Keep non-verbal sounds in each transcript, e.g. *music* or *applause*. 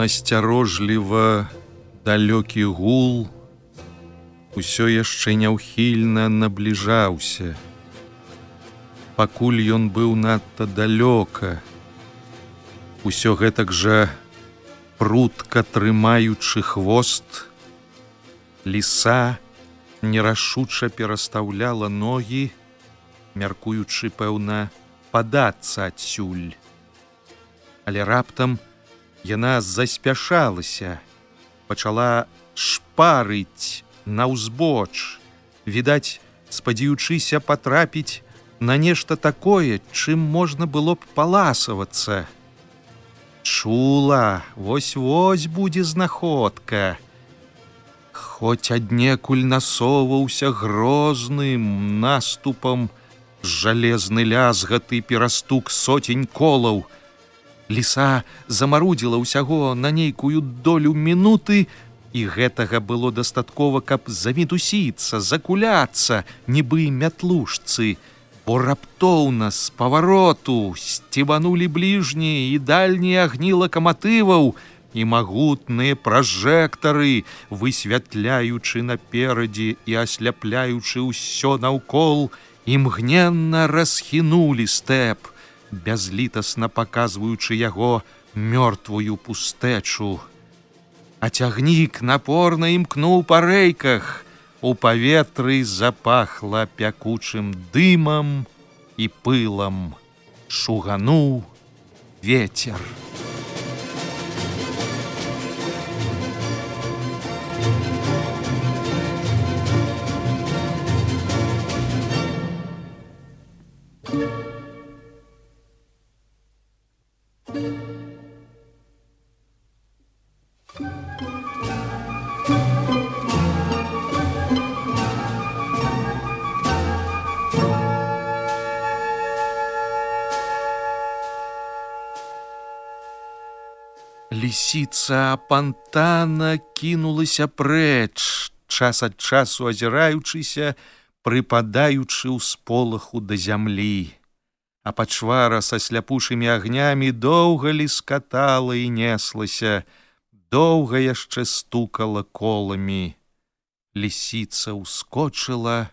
Насцярожліва далёкі гул усё яшчэ няўхільна набліжаўся. Пакуль ён быў надта далёка, усё гэтак жа прутка трымаючы хвост, ліса нерашуча перастаўляла ногі, мяркуючы, пэўна, падацца адсюль. Але раптам, Яна заспяшалася, пачала шпарыць на ўзбоч, відаць, спадзяючыся патрапіць на нешта такое, чым можна было б паласавацца. Чула, вось-вось будзе знаходка. Хоць аднекуль насоўваўся грозным наступам, жалезны лязгаты перастук сотень колаў, Ліса замарудзіла ўсяго на нейкую долю мінуты, і гэтага было дастаткова, каб замітусіцца, закуляцца, нібы мятлушцы, бо раптоўна з павароту сцібанулі бліжнія і дальнія агні лакаматываў, і магутныя пражэктары, высвятляючы наперадзе і асляпляючы ўсё наўкол, імгненна расхінулі стэп бязлітасна паказваючы яго мёртвую пустэчу. А цягнік напорна імкнуў па рэйках, у паветры запахла пякучым дымам і пылам, шугануў ветер. Лісіца пантана кінулася прэч, час ад часу азіраючыся, прыпадаючы ў сполаху да зямлі. А пачвара са сляпушымі агнямі доўга ліскатала і неслася, доўга яшчэ стукала коламі. Лісіца ўскочыла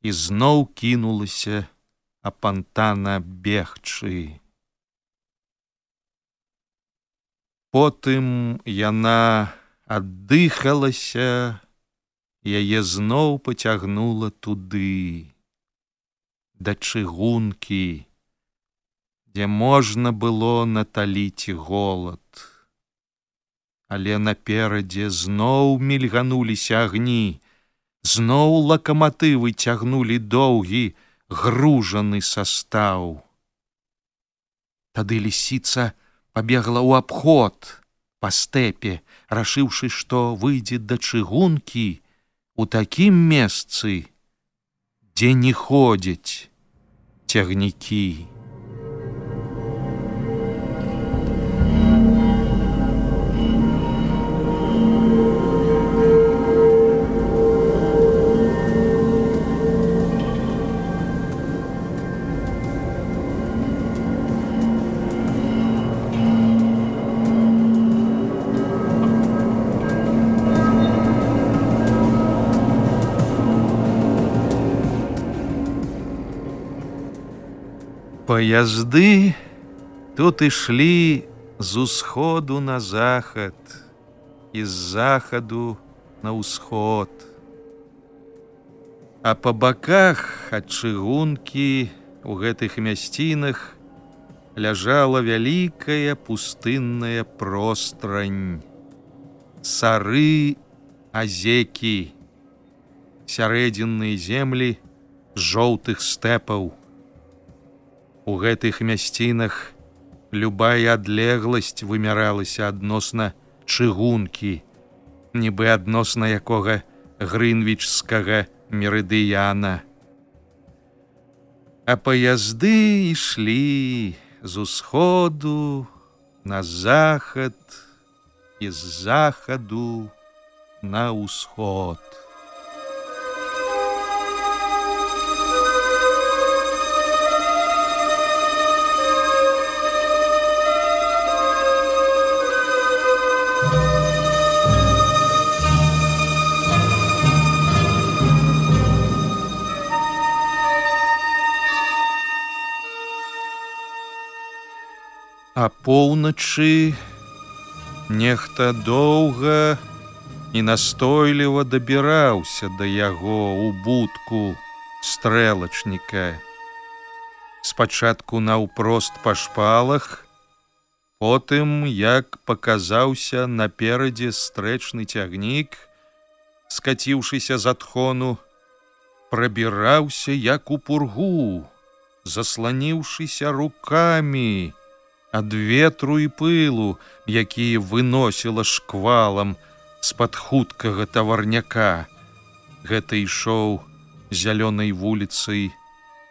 і зноў кінулася, а пантана бегчы. Потым яна аддыхалася, яе зноў пацягнула туды, да чыгункі, дзе можна было наталіць голад. Але наперадзе зноў мільгануліся агні, зноў лакаматывы цягнулі доўгі, гружаны састаў. Тады лісіца, побегла ў абход па стэпе, рашыўшы, што выйдзе да чыгункі у такім месцы, дзе не ходзяць цягнікі. Паязды тут ішлі з усходу на захад і з захаду на ўсход. А па баках ад чыгункі у гэтых мясцінах ляжала вялікая пустынная пространь. Сары азекі, сярэдзінныя землі жоўтых стэпаў. У гэтых мясцінах любая адлегласць вымяралася адносна чыгункі, нібы адносна якога грынвічскага мерыдыяна. А паязды ішлі з усходу на захад і з захаду на ўсход. А поўначы нехта доўга і настойліва дабіраўся да яго ў будку стрэлачніка. Спачатку наўпрост па шпалах, потым, як паказаўся наперадзе стрэчны цягнік, скаціўшыся з адхону, прабіраўся як у пургу, засланіўшыся рукамі, ад ветру і пылу, якія выносіла шквалам з-пад хуткага таварняка. Гэта ішоў зялёнай вуліцай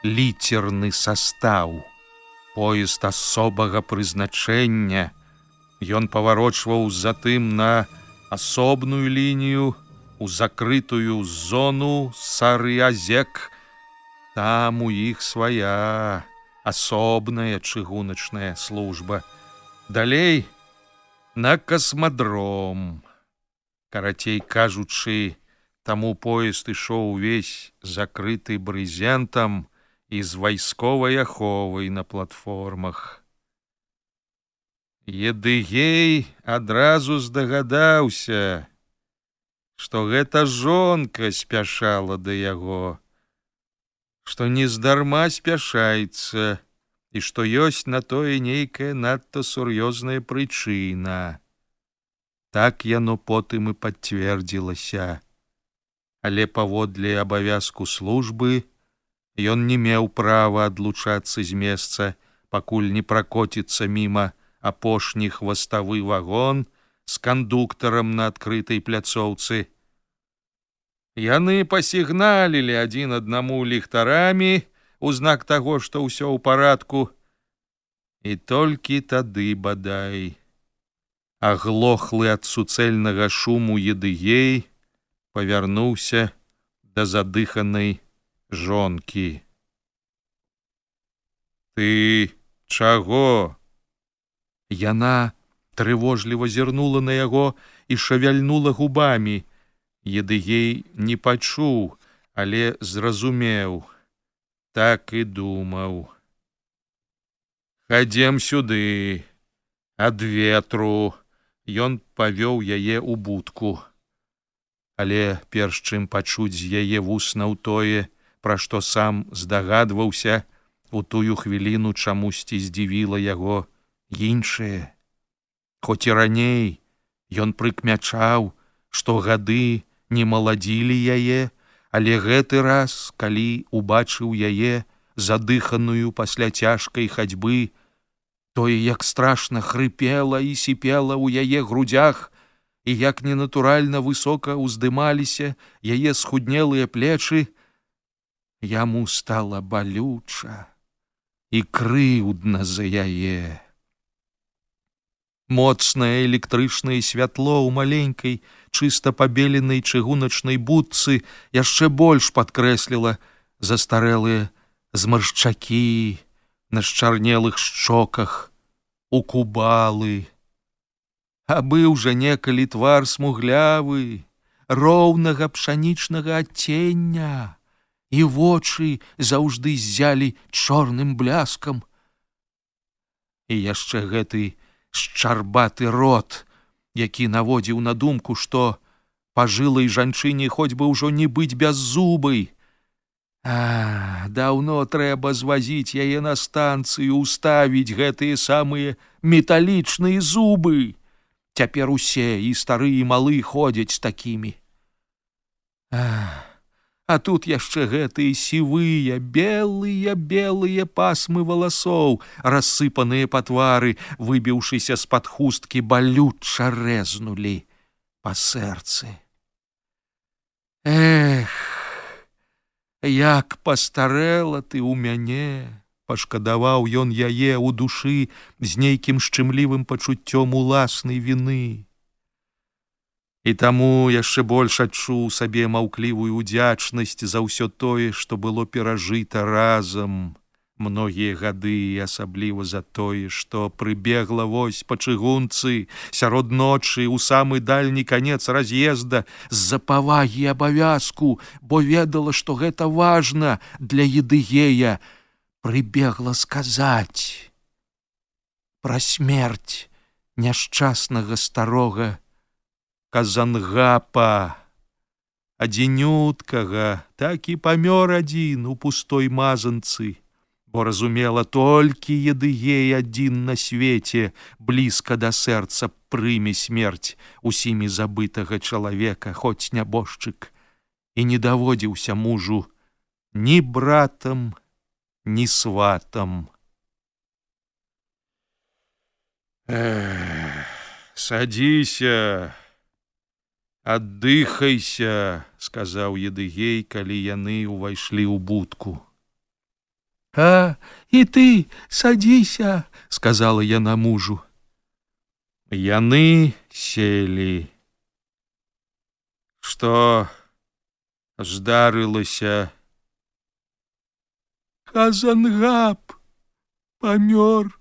ліцерны састаў. Поезд асобага прызначэння. Ён паварочваў затым на асобную лінію у закрытую зону сарыязек. Там у іх свая асобная чыгуначная служба. Далей на касмадром. Карацей кажучы, таму поезд ішоў увесь закрыты брызентам і з вайсковай аховай на платформах. Едыгей адразу здагадаўся, што гэта жонка спяшала да яго што нездарма спяшаецца і што ёсць на тое нейкая надта сур'ёзная прычына. Так яно потым і пацвердзілася. Але паводле абавязку службы ён не меў права адлучацца з месца, пакуль не пракоціцца міма апошні хваставы вагон з кандуктарам на адкрытай пляцоўцы, Яны пасігналілі адзін аднаму ліхтарамі у знак таго, што ўсё ў парадку. І толькі тады бадай, аглохлы ад суцэльнага шуму едыгей павярнуўся да задыханай жонкі. Ты чаго? Яна трывожліва зірнула на яго і шавяльнула губамі, Едыгей не пачуў, але зразумеў, так і думаў. Хадзем сюды, ад ветру, Ён павёў яе ў будку. Але перш чым пачуць з яе вуснаў тое, пра што сам здагадваўся, у тую хвіліну чамусьці здзівіла яго іншае. Хоць і раней ён прыкмячаў, што гады, не маладзілі яе, але гэты раз, калі убачыў яе задыханую пасля цяжкай хадзьбы, тое як страшна хрыпела і сіпела ў яе грудях, і як ненатуральна высока ўздымаліся яе схуднелыя плечы, яму стала балюча і крыўдна за яе. Моцнае электрычнае святло ў маленькай, чыста пабеленай чыгуначнай будцы яшчэ больш падкрэсліла застарэлыя змаршчакі на шчарнелых шчоках у кубалы. А быў жа некалі твар смуглявы, роўнага пшанічнага адцення, і вочы заўжды ззялі чорным бляскам, і яшчэ гэты шчарбаты рот, які наводзіў на думку, што пажылай жанчыне хоць бы ўжо не быць без зубы. А даўно трэба звазіць яе на станцыю, уставіць гэтыя самыя металічныя зубы. Цяпер усе і стары і малы ходзяць такімі. А, а тут яшчэ гэтыя сівыя, белыя, белыя пасмы валасоў, рассыпаныя па твары, выбіўшыся з-пад хусткі балюча рэзнулі па сэрцы. Эх, як пастарэла ты ў мяне, пашкадаваў ён яе ў душы з нейкім шчымлівым пачуццём уласнай віны. І таму яшчэ больш адчуў сабе маўклівую удзячнасць за ўсё тое, што было перажыта разам многія гады і асабліва за тое, што прыбегла вось па чыгунцы сярод ночы ў самы дальні канец раз'езда з-за павагі абавязку, бо ведала, што гэта важна для едыгея, прыбегла сказаць пра смерць няшчаснага старога казангапа адзінюткага так і памёр адзін у пустой мазанцы бо разумела толькі едыгей адзін на свеце блізка да сэрца прыме смерць усімі забытага чалавека хоць нябожчык і не даводзіўся мужу ні братам ні сватам. Садзіся аддыхайся сказаў едыгей калі яны ўвайшлі ў будку. А і ты садзіся сказала яна мужу. Яны селі. Что здарылася? Казангап памёр.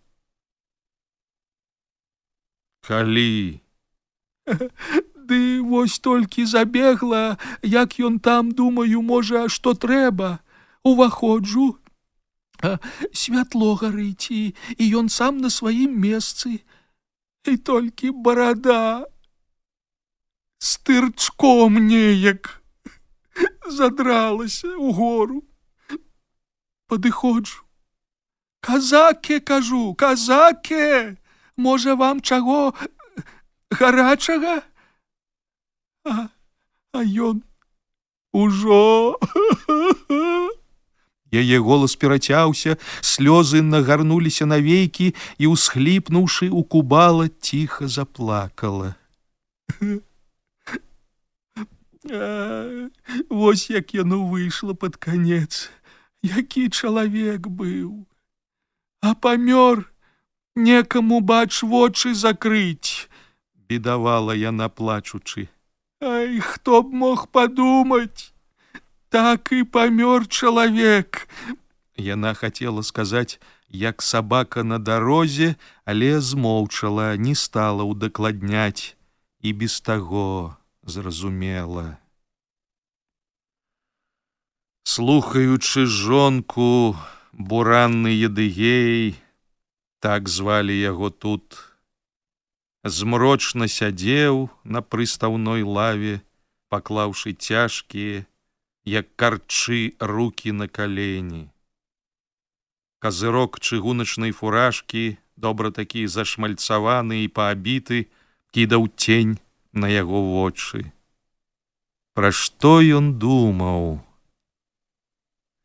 Калі *laughs* ды вось толькі забегла, як ён там думаю, можа, што трэба, уваходжу. Святло гарыць і, ён сам на сваім месцы, і толькі барада з тырчком неяк задралася ў гору. Падыходжу. Казаке кажу, казаке, можа вам чаго гарачага? А, а ён ужо. Яе голас перацяўся слёзы нагарнуліся навейкі і усхліпнуўшы у кубала ціха заплакала. Вось як яно выйшло под канец. Які чалавек быў. А памёр некаму бач вочы закрыць бедавала яна плачучы Ай, хто б мог падумаць, так і памёр чалавек. Яна хацела сказаць, як сабака на дарозе, але змоўчала, не стала ўдакладняць і без таго зразумела. Слухаючы жонку, буранны едыгей, так звалі яго тут, змрочна сядзеў на прыстаўной лаве, паклаўшы цяжкія, як карчы руки на калені. Казырок чыгуначнай фуражкі, добра такі зашмальцаваны і паабіты, кідаў тень на яго вочы. Пра што ён думаў?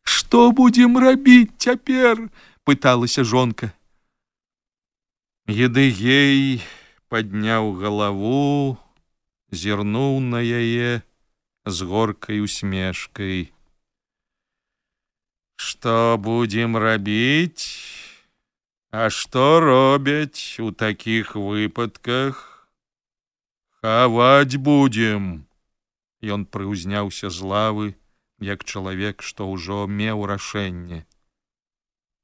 Што будзем рабіць цяпер? пыталася жонка. Едыгей, падняў галаву, зірнуў на яе з горкай усмешкай. Што будзем рабіць? А што робяць у такіх выпадках? Хаваць будзем. Ён прыўзняўся з лавы, як чалавек, што ўжо меў рашэнне.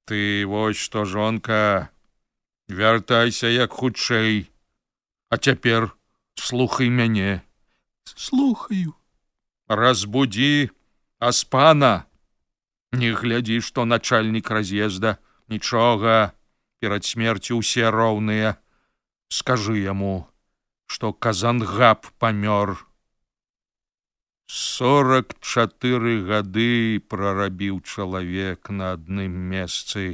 Ты вось што жонка, вяртайся як хутчэй, А цяпер слухай мяне. Слухаю. Разбудзі аспана. Не глядзі, што начальнік раз'езда, нічога, перад смерцю ўсе роўныя скажы яму што казангаб памёр сорок чатыры гады прарабіў чалавек на адным месцы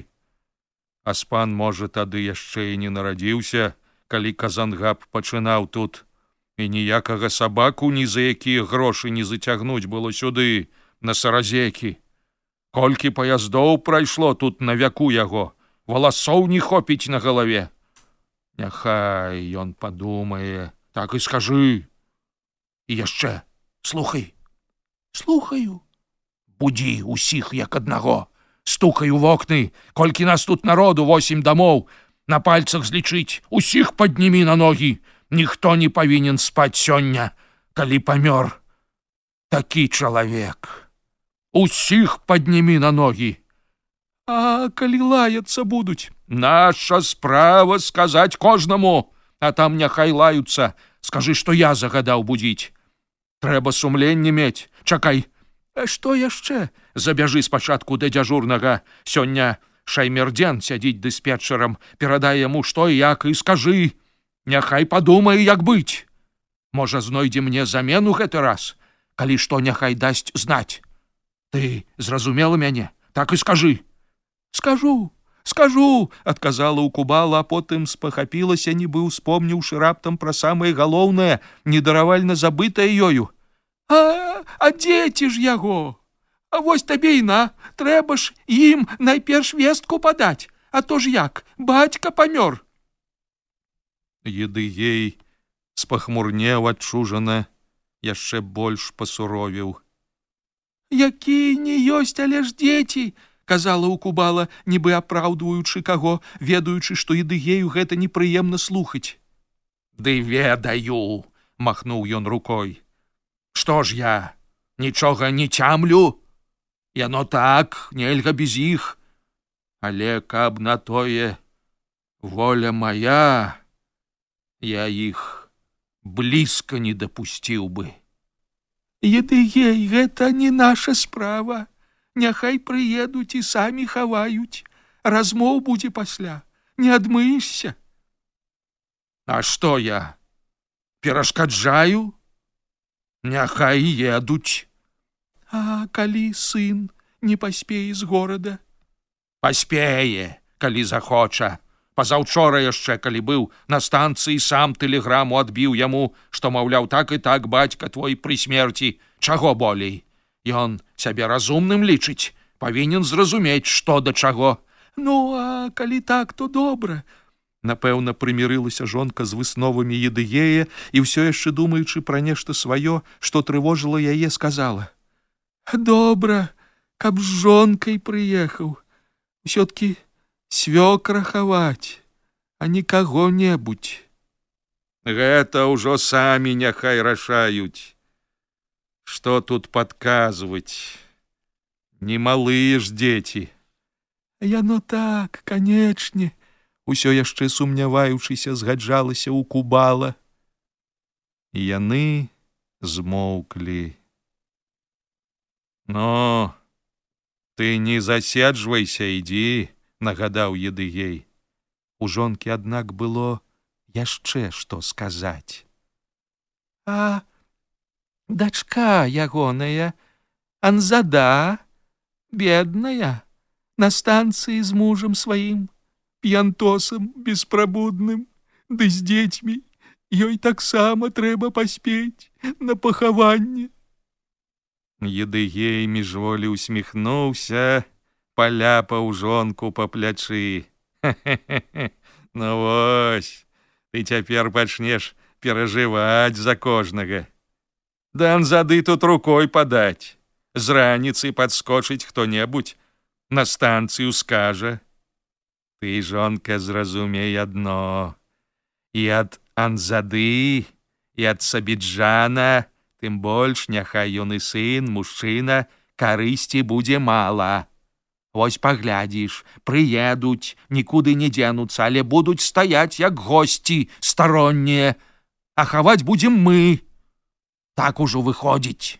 аспан можа тады яшчэ і не нарадзіўся калі казангаб пачынаў тут. І ніякага сабаку ні за якія грошы не зацягнуць было сюды на саразекі колькі паяздоў прайшло тут на вяку яго валасоў не хопіць на галаве. Няхай ён падумае так і скажы. І яшчэ слухай слухаю. Будзі усіх як аднаго стукаю вокны колькі нас тут народу восемь дамоў на пальцах злічыць. Усіх паднімі на ногі. Ніхто не павінен спаць сёння калі памёр. Такі чалавек. Усіх паднімі на ногі. А калі лаяцца будуць? Наша справа сказаць кожнаму. А там няхай лаюцца. Скажы што я загадаў будзіць. Трэба сумленне мець. Чакай. А што яшчэ? Забяжы спачатку да дзяжурнага. Сёння шаймердзен сядзіць дыспетчарам перадай яму што і як і скажы няхай падумае як быць. Можа знойдзе мне замену гэты раз калі што няхай дасць знаць. Ты зразумела мяне? Так і скажы скажу скажу адказала у кубала а потым спахапілася нібы успомніўшы раптам пра самае галоўнае недаравальна забытае ёю. А а дзеці ж яго а вось табе і на. Трэба ж ім найперш вестку падаць. А то ж як бацька памёр. Еды ей спахмурнеў адчужана яшчэ больш пасуровіў. Які не ёсць але ж дзеці казала ў кубала нібы апраўдваючы каго ведаючы што ідыгею гэта непрыемна слухаць. Ды ведаю махнуў ён рукой. Што ж я нічога не цямлю яно так нельга без іх але каб на тое воля моя я іх блізка не дапусціў бы. Едыгей гэта не наша справа. Няхай прыедуць і самі хаваюць, размоў будзе пасля, не адмыешся. А што я перашкаджаю, Няхай едуць. А калі сын не паспее з горада, паспее, калі захоча. Пазаўчора яшчэ калі быў на станцыі сам тэлеграму адбіў яму, што маўляў так і так бацька твой пры смерці, чаго болей Ён сябе разумным лічыць, павінен зразумець, што да чаго. Ну, а калі так, то добра. Напэўна, прымірылася жонка з высновамі едыея і ўсё яшчэ думаючы пра нешта сваё, што трывожыла яе сказала: « Добра, каб з жонкай прыехаў, усё-ткі свёк рахаваць, а не каго-небудзь. Гэта ўжо самі няхай рашаюць. Что тут подказывать немалые ж дети яно так канечне усё яшчэ сумняваючыся згаджалася ў кубала. Яны змоўклі но ты не заседжвайся ідзі нагадаў едыгей у жонкі аднак было яшчэ што сказаць. А дачка ягоная анзада бедная на станцыі з мужам сваім п'янтосам беспрабудным ды з дзецьмі ёй таксама трэба паспець на пахаванне едыгей міжволі усміхнуўся паляпаў жонку па плячы ну вось ты цяпер пачнеш перажываць за кожнага Дан зады тут рукой падаць. З раніцы падскочыць хто-небудзь на станцыю скажа: Ты жонка зразумей адно. І ад анзады і ад сабіджана, тым больш няхай ён і сын, мужчына, карысці будзе мала. Вось паглядзіш, прыедуць, нікуды не дзенуцца, але будуць стаяць як госці староннія, а хаваць будзем мы так ужо выходзіць.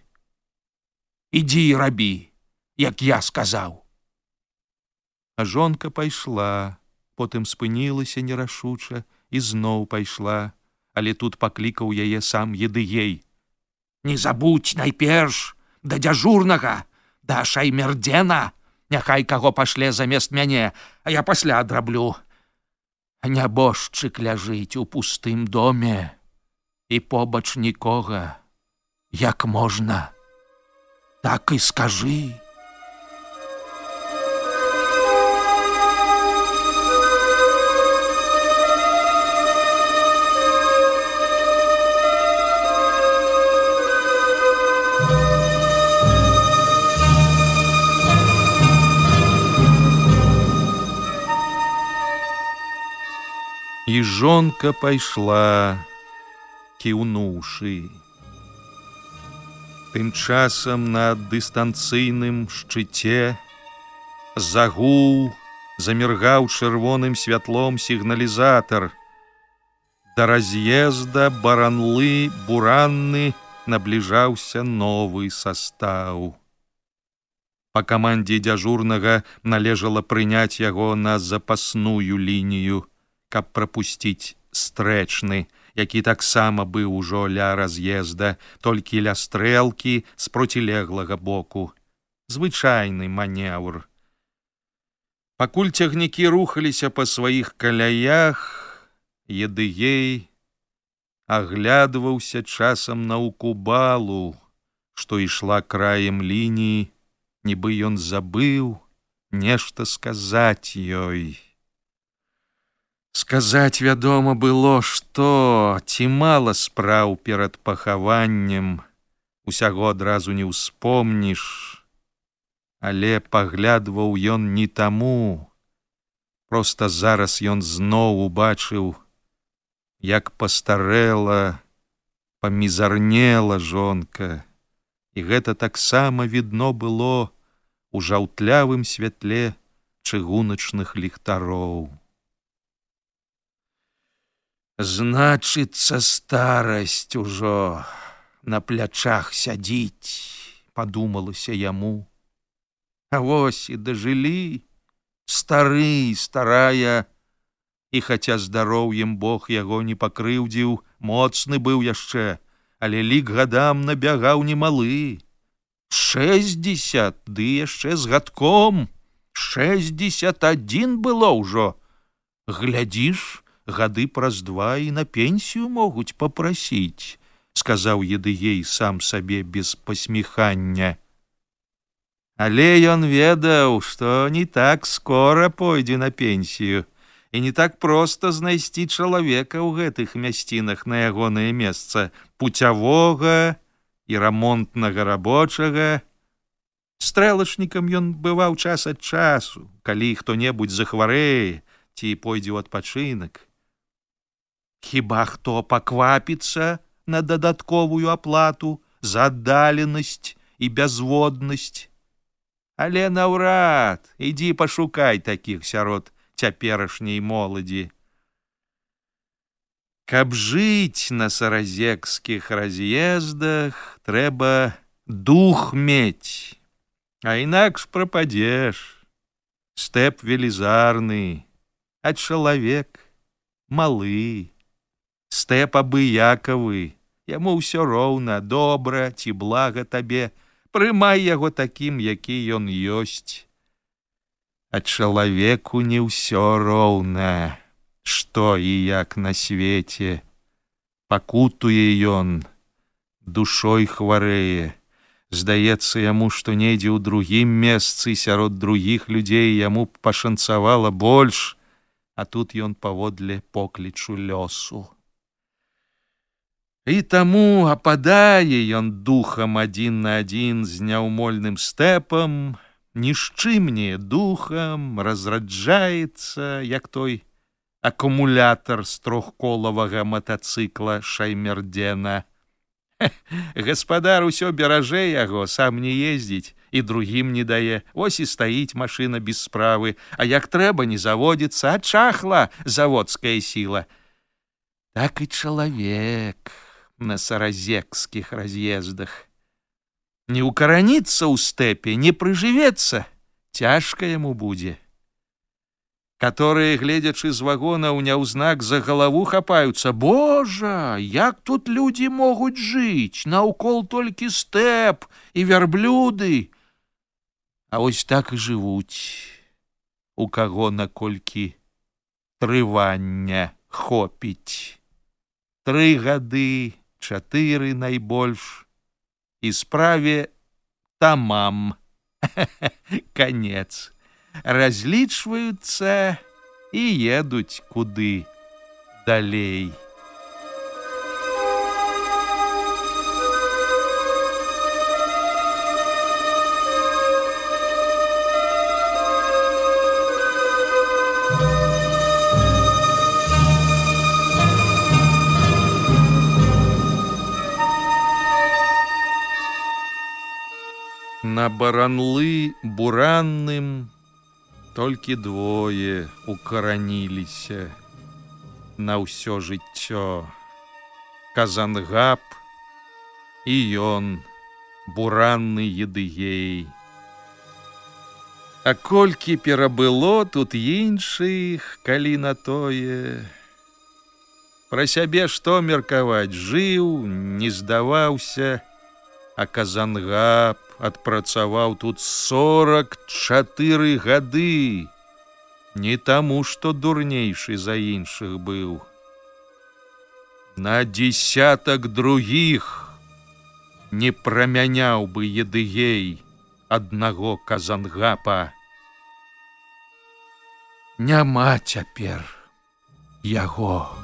Ідзі і рабі, як я сказаў. А жонка пайшла, потым спынілася нерашуча і зноў пайшла, але тут паклікаў яе сам едыей. Не забудь найперш да дзяжурнага, да шаймердзена, Няхай каго пашле замест мяне, а я пасля адраблю. Нябожчык ляжыць у пустым доме і побач нікога, як можна, так і скажы. І жонка пайшла, кіўнуўшы. Тым часам на дыстанцыйным шчыце загуў, заміргаў чырвоным святлом сігналізатар. Да раз'езда баранлы буранны набліжаўся новы састаў. Па камандзе дзяжурнага належала прыняць яго на запасную лінію каб прапусціць стрэчны, які таксама быў ужо ля раз'езда, толькі ля стрэлкі з процілеглага боку. Звычайны манеўр. Пакуль цягнікі рухаліся па сваіх каляях, едыгей аглядваўся часам на укубалу, што ішла краем лініі, нібы ён забыў нешта сказаць ёй. Сказаць, вядома, было, што ці мала спраў перад пахаваннем, усяго адразу не ўспомніш, але паглядваў ён не таму. Проста зараз ён зноў убачыў, як пастарэла, памізарнела жонка, і гэта таксама відно было у жаўтлявым святле чыгуначных ліхтароў. Значыцца старасць ужо на плячах сядзіць, падумалася яму. А вось і дажылі, стары, старая, і хаця здароўем Бог яго не пакрыўдзіў, моцны быў яшчэ, але лік гадам набягаў немалы. Шэсцьдесят ды яшчэ з гадком, шэсцьдесят адзін было ўжо. Глядзіш, гады праз два і на пенсію могуць попрасіць, сказаў едыгей сам сабе без пасміхання. Але ён ведаў, што не так скора пойдзе на пенсію і не так проста знайсці чалавека ў гэтых мясцінах на ягонае месца пуцявога і рамонтнага рабочага. Стрэлачнікам ён бываў час ад часу, калі хто-небудзь захварэе ці пойдзе ў адпачынак. Хіба хто паквапіцца на дадатковую аплату за аддаленасць і бязводнасць. Але наўрад ідзі пашукай такіх сярод цяперашняй моладзі. Каб жыць на саразекскіх раз'ездах, трэба дух мець, А інакш прападзеш, стэп велізарны, а чалавек малы стэп абыякавы, яму ўсё роўна, добра ці блага табе, прымай яго такім, які ён ёсць. А чалавеку не ўсё роўна, што і як на свеце, пакутуе ён, душой хварэе. Здаецца яму, што недзе ў другім месцы сярод другіх людзей яму пашанцавала больш, а тут ён паводле поклічу лёсу. І таму ападае ён духам адзін на адзін з няўмольным стэпам, нішчымне духам разраджаецца, як той акумулятар з трохколавага матацыкла шаймердзена. *laughs* Гаспадар усё беражэ яго, сам не ездзіць і другім не дае. Вось і стаіць машына без справы, А як трэба не заводзіцца, ачахла заводская сіла. Так і чалавек на саразекскіх раз'ездах. Не укараніцца ў стэпе, не прыжывецца, цяжка яму будзе. которые, гледзячы з вагона ў няўзнак за галаву хапаюцца Божа, як тут людзі могуць жыць, наўкол толькі стэп і вярблюды. А ось так і жывуць, у каго наколькі трывання хопіць. Тры гады, чатыры найбольш, і справе тамам *laughs* конец разлічваюцца і едуць куды далей. На баранлы буранным толькі двое укараніліся на ўсё жыццё. Казангап і ён буранны едыгей. А колькі перабыло тут іншых, калі на тое, Пра сябе што меркаваць жыў, не здаваўся, а казангап адпрацаваў тут 44 гады. Не таму, што дурнейшы за іншых быў. На десятак другіх не прамяняў бы едыгей аднаго казангапа. Няма цяпер яго.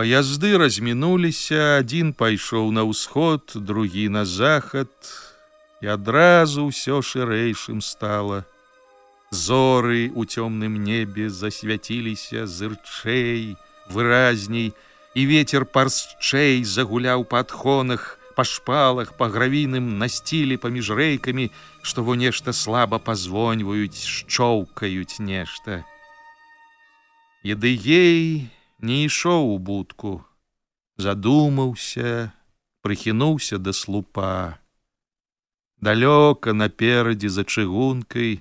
Паязды размінуліся, адзін пайшоў на ўсход, другі на захад, і адразу ўсё шырэйшым стала. Зоры у цёмным небе засвяціліся зырчэй, выразней, і ветер парсчэй загуляў па адхонах, па шпалах, па гравіным насцілі паміж рэйкамі, што во нешта слаба пазвоньваюць, шчоўкаюць нешта. Едыгей, не ішоў у будку, задумаўся, прыхінуўся да слупа. Далёка наперадзе за чыгункай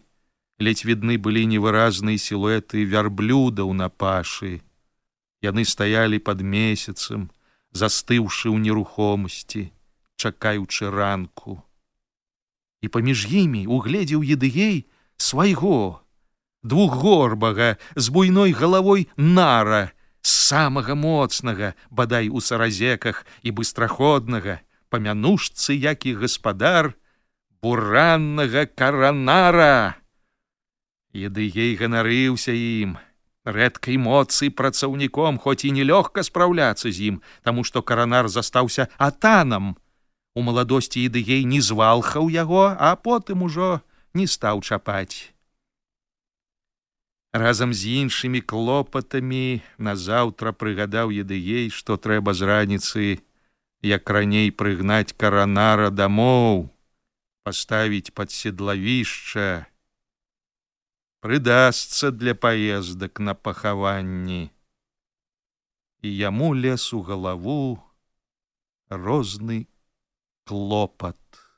ледзь відны былі невыразныя сілуэты вярблюдаў на пашы. Яны стаялі пад месяцам, застыўшы ў нерухомасці, чакаючы ранку. І паміж імі угледзеў едыгей свайго, двухгорбага з буйной галавой нара, самага моцнага, бадай у саразеках і быстраходнага, памянушцы, як і гаспадар бураннага каранара. Едыгей ганарыўся ім, рэдкай моцы працаўніком, хоць і нелёгка спраўляцца з ім, таму што каранар застаўся атанам. У маладосці едыгей не звалхаў яго, а потым ужо не стаў чапаць разам з іншымі клопатамі назаўтра прыгадаў едыей, што трэба з раніцы, як раней прыгнаць каранара дамоў, паставіць пад седлавішча, прыдасца для паездак на пахаванні. І яму лес у галаву розны клопат.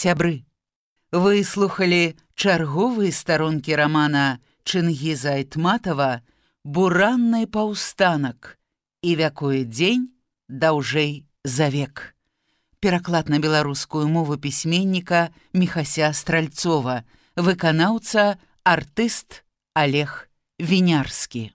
Сябры. Вы слухалі чарговыя старонкі рамана Чынгіза Айтматава «Буранны паўстанак» і вякуе дзень даўжэй за век. Пераклад на беларускую мову пісьменніка Мехася Стральцова, выканаўца артыст Олег Вінярскі.